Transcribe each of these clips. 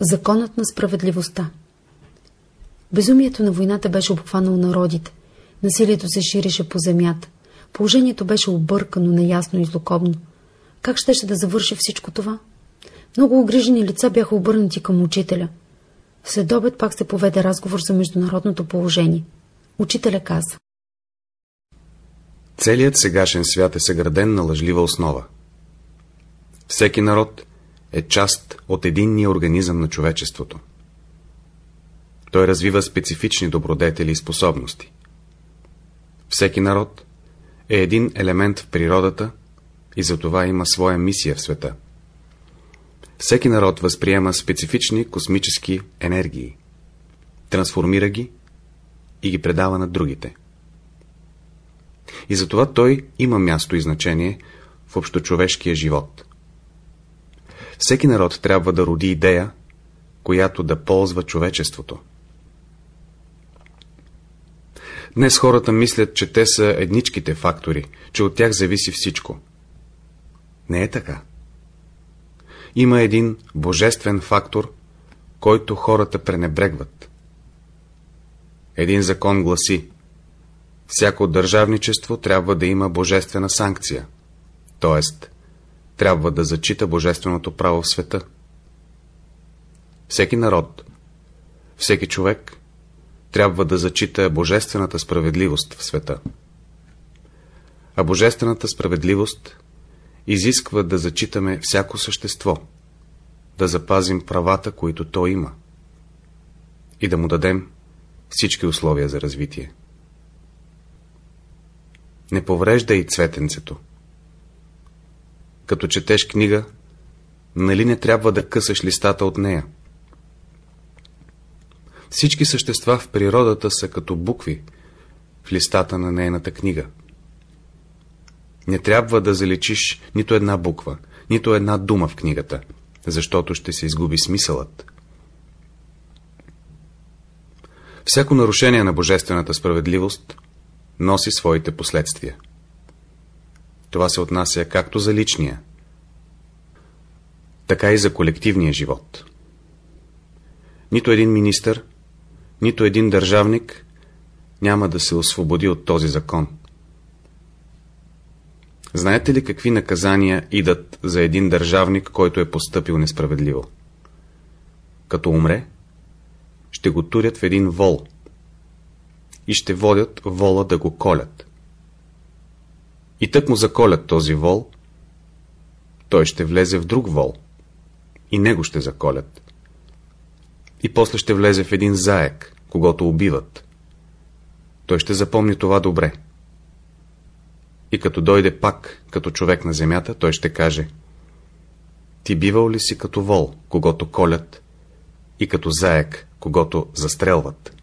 Законът на справедливостта Безумието на войната беше обхванало народите. Насилието се ширише по земята. Положението беше объркано, неясно и злокобно. Как щеше да завърши всичко това? Много огрижени лица бяха обърнати към учителя. След обед пак се поведе разговор за международното положение. Учителя каза. Целият сегашен свят е съграден на лъжлива основа. Всеки народ е част от единния организъм на човечеството. Той развива специфични добродетели и способности. Всеки народ е един елемент в природата и затова има своя мисия в света. Всеки народ възприема специфични космически енергии, трансформира ги и ги предава на другите. И затова той има място и значение в общочовешкия живот. Всеки народ трябва да роди идея, която да ползва човечеството. Днес хората мислят, че те са едничките фактори, че от тях зависи всичко. Не е така. Има един божествен фактор, който хората пренебрегват. Един закон гласи Всяко държавничество трябва да има божествена санкция, т.е. трябва да зачита божественото право в света. Всеки народ, всеки човек трябва да зачита божествената справедливост в света. А божествената справедливост изисква да зачитаме всяко същество, да запазим правата, които то има и да му дадем всички условия за развитие. Не повреждай цветенцето. Като четеш книга, нали не трябва да късаш листата от нея? Всички същества в природата са като букви в листата на нейната книга. Не трябва да заличиш нито една буква, нито една дума в книгата, защото ще се изгуби смисълът. Всяко нарушение на божествената справедливост носи своите последствия. Това се отнася както за личния, така и за колективния живот. Нито един министър, нито един държавник няма да се освободи от този закон. Знаете ли какви наказания идат за един държавник, който е поступил несправедливо? Като умре, ще го турят в един вол и ще водят вола да го колят. И тък му заколят този вол, той ще влезе в друг вол и него ще заколят и после ще влезе в един заек, когато убиват. Той ще запомни това добре. И като дойде пак като човек на земята, той ще каже Ти бивал ли си като вол, когато колят, и като заек, когато застрелват?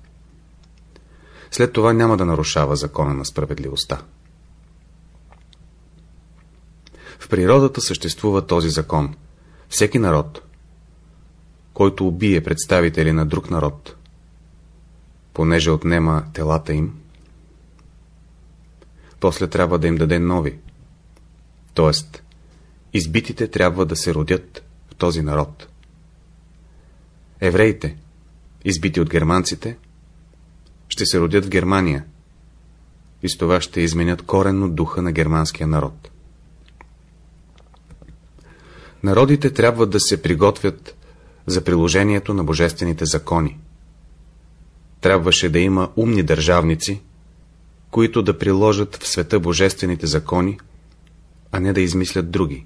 След това няма да нарушава закона на справедливостта. В природата съществува този закон. Всеки народ, който убие представители на друг народ, понеже отнема телата им, после трябва да им даде нови. Тоест, избитите трябва да се родят в този народ. Евреите, избити от германците, ще се родят в Германия и с това ще изменят коренно духа на германския народ. Народите трябва да се приготвят за приложението на божествените закони. Трябваше да има умни държавници, които да приложат в света божествените закони, а не да измислят други.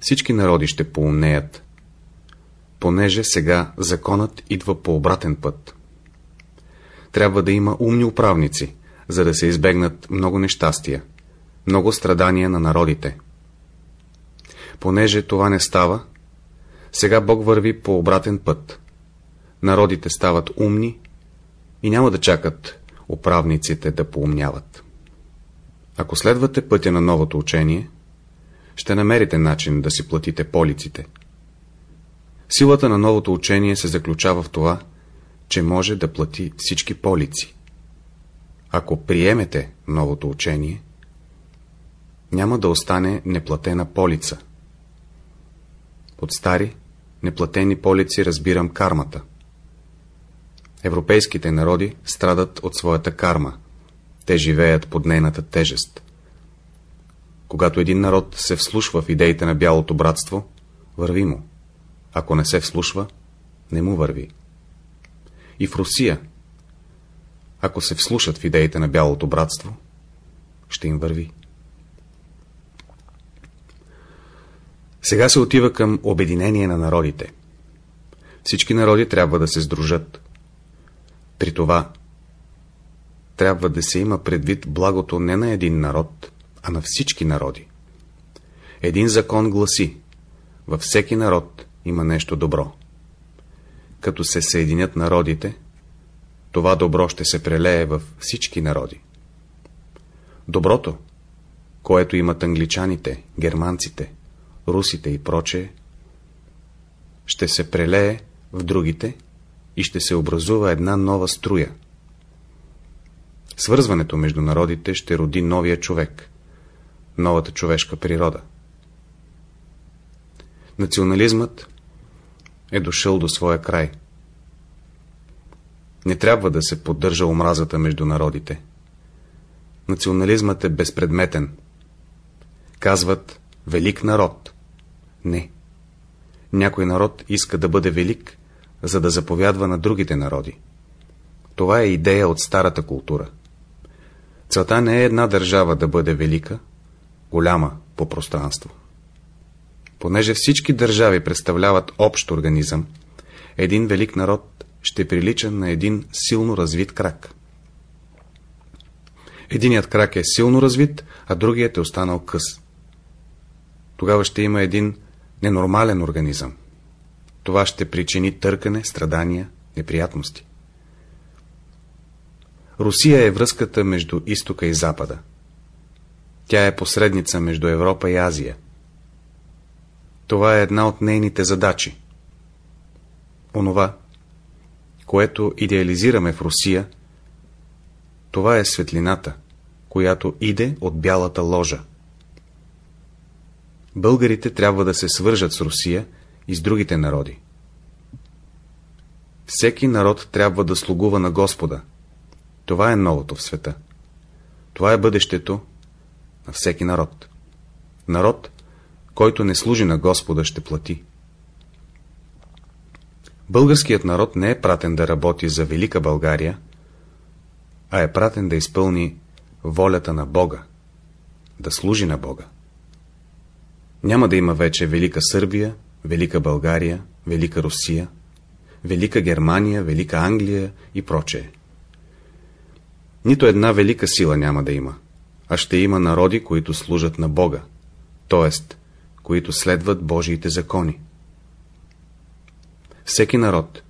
Всички народи ще поумнеят, понеже сега законът идва по обратен път. Трябва да има умни управници, за да се избегнат много нещастия, много страдания на народите. Понеже това не става, сега Бог върви по обратен път. Народите стават умни и няма да чакат управниците да поумняват. Ако следвате пътя на новото учение, ще намерите начин да си платите полиците. Силата на новото учение се заключава в това, че може да плати всички полици. Ако приемете новото учение, няма да остане неплатена полица. От стари неплатени полици разбирам кармата. Европейските народи страдат от своята карма. Те живеят под нейната тежест. Когато един народ се вслушва в идеите на бялото братство, върви му. Ако не се вслушва, не му върви. И в Русия, ако се вслушат в идеите на бялото братство, ще им върви. Сега се отива към обединение на народите. Всички народи трябва да се сдружат. При това трябва да се има предвид благото не на един народ, а на всички народи. Един закон гласи, във всеки народ има нещо добро. Като се съединят народите, това добро ще се прелее във всички народи. Доброто, което имат англичаните, германците, русите и прочее, ще се прелее в другите и ще се образува една нова струя. Свързването между народите ще роди новия човек, новата човешка природа. Национализмът е дошъл до своя край. Не трябва да се поддържа омразата между народите. Национализмът е безпредметен. Казват велик народ. Не. Някой народ иска да бъде велик, за да заповядва на другите народи. Това е идея от старата култура. Целта не е една държава да бъде велика, голяма по пространство. Понеже всички държави представляват общ организъм, един велик народ ще прилича на един силно развит крак. Единият крак е силно развит, а другият е останал къс. Тогава ще има един ненормален организъм. Това ще причини търкане, страдания, неприятности. Русия е връзката между изтока и запада. Тя е посредница между Европа и Азия. Това е една от нейните задачи. Онова, което идеализираме в Русия, това е светлината, която иде от бялата ложа. Българите трябва да се свържат с Русия и с другите народи. Всеки народ трябва да слугува на Господа. Това е новото в света. Това е бъдещето на всеки народ. Народ, който не служи на Господа, ще плати. Българският народ не е пратен да работи за Велика България, а е пратен да изпълни волята на Бога, да служи на Бога. Няма да има вече Велика Сърбия, Велика България, Велика Русия, Велика Германия, Велика Англия и прочее. Нито една велика сила няма да има, а ще има народи, които служат на Бога, т.е. които следват Божиите закони. Всеки народ,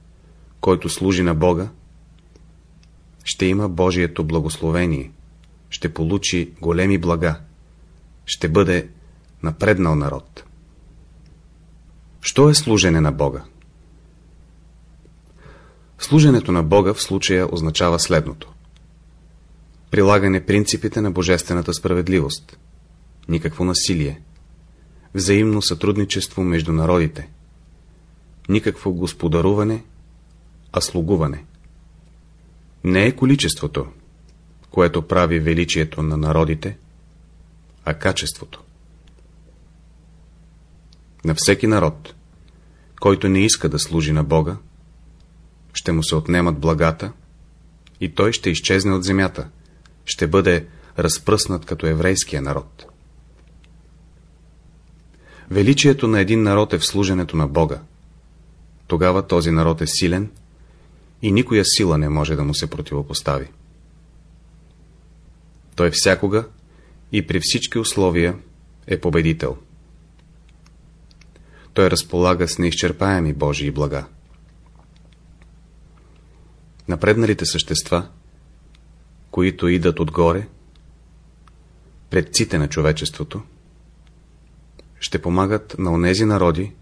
който служи на Бога, ще има Божието благословение, ще получи големи блага, ще бъде напреднал народ. Що е служене на Бога? Служенето на Бога в случая означава следното. Прилагане принципите на божествената справедливост. Никакво насилие. Взаимно сътрудничество между народите. Никакво господаруване, а слугуване. Не е количеството, което прави величието на народите, а качеството. На всеки народ, който не иска да служи на Бога, ще му се отнемат благата и той ще изчезне от земята, ще бъде разпръснат като еврейския народ. Величието на един народ е в служенето на Бога. Тогава този народ е силен и никоя сила не може да му се противопостави. Той всякога и при всички условия е победител. Той разполага с неизчерпаеми Божии блага. Напредналите същества, които идат отгоре, предците на човечеството, ще помагат на онези народи,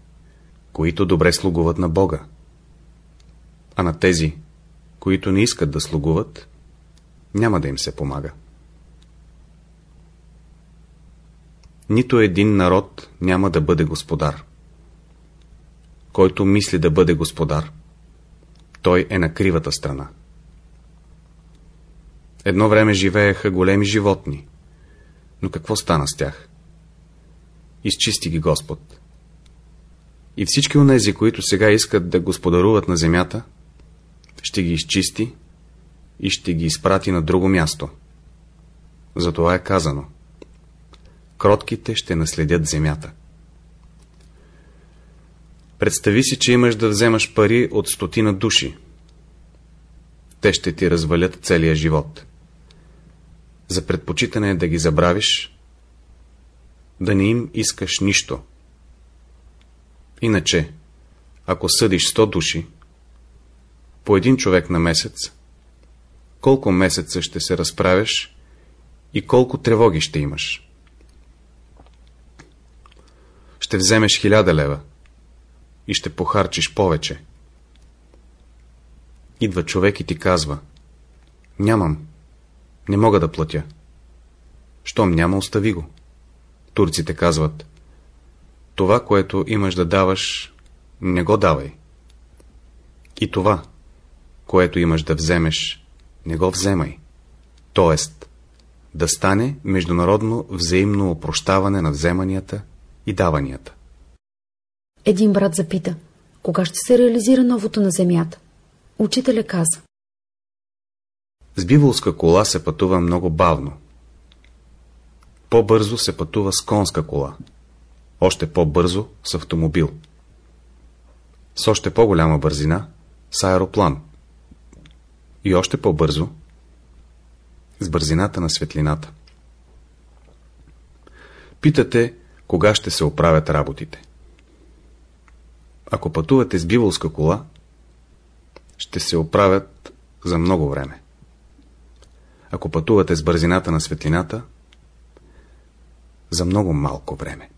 които добре слугуват на Бога, а на тези, които не искат да слугуват, няма да им се помага. Нито един народ няма да бъде господар. Който мисли да бъде господар, той е на кривата страна. Едно време живееха големи животни, но какво стана с тях? Изчисти ги Господ. И всички онези, които сега искат да господаруват на земята, ще ги изчисти и ще ги изпрати на друго място. Затова е казано. Кротките ще наследят земята. Представи си, че имаш да вземаш пари от стотина души. Те ще ти развалят целия живот. За предпочитане е да ги забравиш, да не им искаш нищо. Иначе, ако съдиш 100 души, по един човек на месец, колко месеца ще се разправяш и колко тревоги ще имаш. Ще вземеш хиляда лева и ще похарчиш повече. Идва човек и ти казва, нямам, не мога да платя. Щом няма, остави го. Турците казват, това, което имаш да даваш, не го давай. И това, което имаш да вземеш, не го вземай. Тоест, да стане международно взаимно опрощаване на вземанията и даванията. Един брат запита, кога ще се реализира новото на земята? Учителя каза. С биволска кола се пътува много бавно. По-бързо се пътува с конска кола. Още по-бързо с автомобил. С още по-голяма бързина с аероплан. И още по-бързо с бързината на светлината. Питате, кога ще се оправят работите. Ако пътувате с биволска кола, ще се оправят за много време. Ако пътувате с бързината на светлината, за много малко време.